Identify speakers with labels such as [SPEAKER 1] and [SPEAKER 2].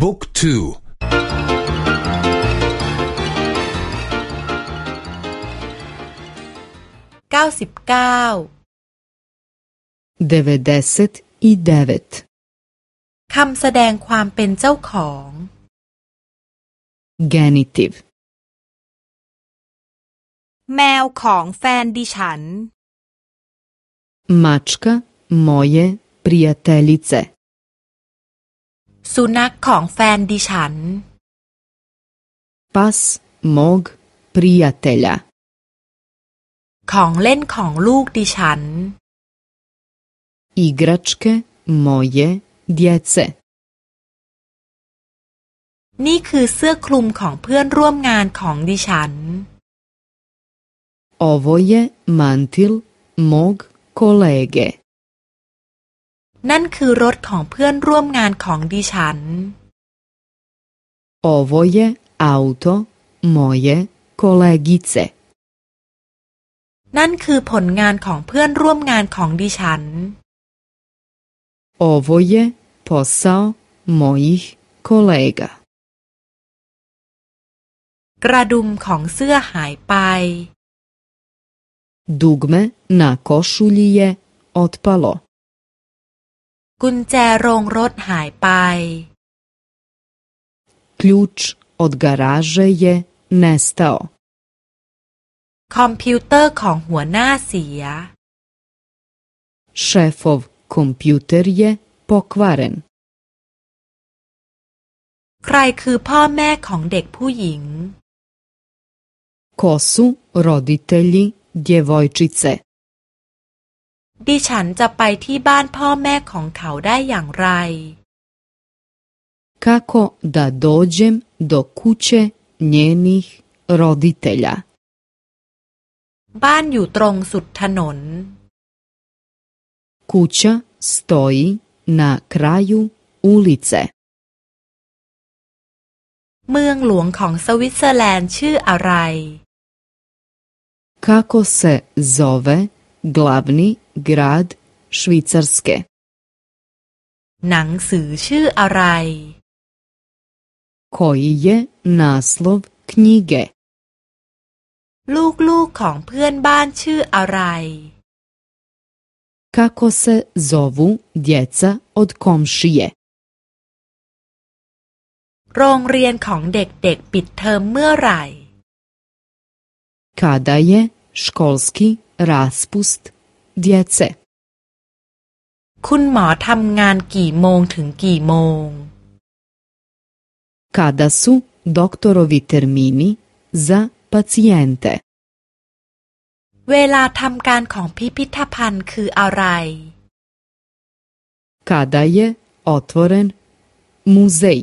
[SPEAKER 1] book two
[SPEAKER 2] เก้าสิบเก้า
[SPEAKER 3] devedeset i devet
[SPEAKER 2] คำแสดงความเป็นเจ้าของ
[SPEAKER 3] genitiv
[SPEAKER 2] แมวของแฟนดิฉัน
[SPEAKER 3] mačka moje prijateljice
[SPEAKER 2] สุนัขของแฟนดิฉัน
[SPEAKER 3] pas mog prijatelja
[SPEAKER 2] ของเล่นของลูกดิฉัน
[SPEAKER 3] igračke moje djece
[SPEAKER 2] นี่คือเสื้อคลุมของเพื่อนร่วมงานของดิฉัน
[SPEAKER 3] ovo je mantil mog kolege
[SPEAKER 2] นั่นคือรถของเพื่อนร่วมงานของดิฉัน
[SPEAKER 3] ovo je auto moje kolegice
[SPEAKER 2] นั่นคือผลงานของเพื่อนร่วมงานของดิฉัน
[SPEAKER 3] ovo je posao mojih kolega
[SPEAKER 2] กระดุมของเสื้อหายไป
[SPEAKER 3] dugme na košulji je otpalo
[SPEAKER 2] กุญแจโรงรถหายไป
[SPEAKER 3] ključ od garaže je nestao
[SPEAKER 2] คอมพิวเตอร์ของหัวหน้าเสีย
[SPEAKER 3] šefov kompjuter je pokvaren
[SPEAKER 2] ใครคือพ่อแม่ของเด็กผู้หญิง
[SPEAKER 3] ko su roditelji djevojčice
[SPEAKER 2] ดิฉันจะไปที่บ้านพ่อแม่ของเขาได้อย่างไร
[SPEAKER 3] kako da dođem do kuće njenih roditelja
[SPEAKER 2] บ้านอยู่ตรงสุดถนน
[SPEAKER 3] kuća stoji na kraju ulice
[SPEAKER 2] เมืองหลวงของสวิตเซอร์แลนด์ชื่ออะไร
[SPEAKER 3] kako se zove glavni grad Švicarske
[SPEAKER 2] หนังสือชื่ออะไร
[SPEAKER 3] koji je naslov knjige
[SPEAKER 2] ลูกๆของเพื่อนบ้านชื่ออะไร
[SPEAKER 3] kako se zovu djeca od komšije
[SPEAKER 2] โรงเรียนของเด็กๆปิดเทอมเมื่อไหร่
[SPEAKER 3] kada je školski raspust djece
[SPEAKER 2] คุณหมอทำงานกี่โมงถึงกี่โมง
[SPEAKER 3] kada su doktorovi termini za pacijente
[SPEAKER 2] เวลาทำการของพิพิธภัณฑ์คืออะไร
[SPEAKER 3] kada je otvoren muzej